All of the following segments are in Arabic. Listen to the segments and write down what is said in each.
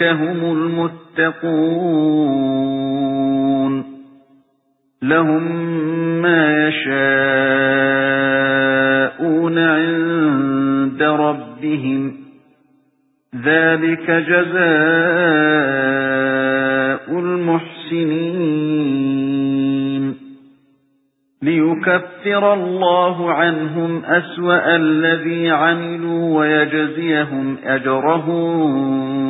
أُولَئِكَ هُمُ الْمُتَّقُونَ. لَهُم مَّا يَشَاءُونَ عِندَ رَبِّهِمْ. ذَلِكَ جَزَاءُ الْمُحْسِنِينَ. لِيُكَفِّرَ اللَّهُ عَنْهُمْ أَسْوَأَ الَّذِي عَمِلُوا وَيَجْزِيَهُمْ أَجْرَهُم.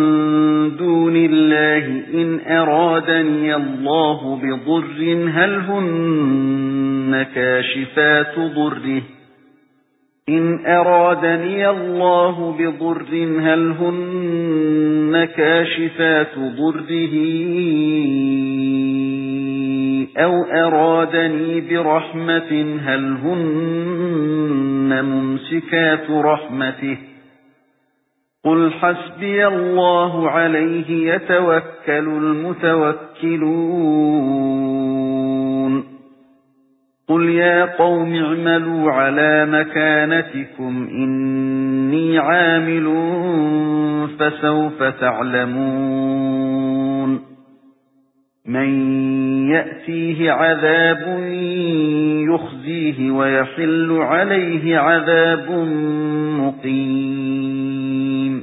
إِنْ أَرَادَنِيَ اللَّهُ بِضُرٍّ هَلْ هُنَّ كَاشِفَاتُ ضُرِّهِ إِنْ أَرَادَنِيَ اللَّهُ بِضُرٍّ هَلْ هُنَّ كَاشِفَاتُ ضُرِّهِ أَوْ أَرَادَنِي بِرَحْمَةٍ هَلْ هُنَّ مُمْسِكَاتُ رَحْمَتِهِ قُلْ حَسْبِيَ اللَّهُ عَلَيْهِ يَتَوَكَّلُ الْمُتَوَكِّلُونَ قُلْ يَا قَوْمِ اعْمَلُوا عَلَى مَكَانَتِكُمْ إِنِّي عَامِلٌ فَسَوْفَ تَعْلَمُونَ مَن يَأْتِيهِ عَذَابٌ يُخْزِيهِ وَيَحِلُّ عَلَيْهِ عَذَابٌ مُقِيمٌ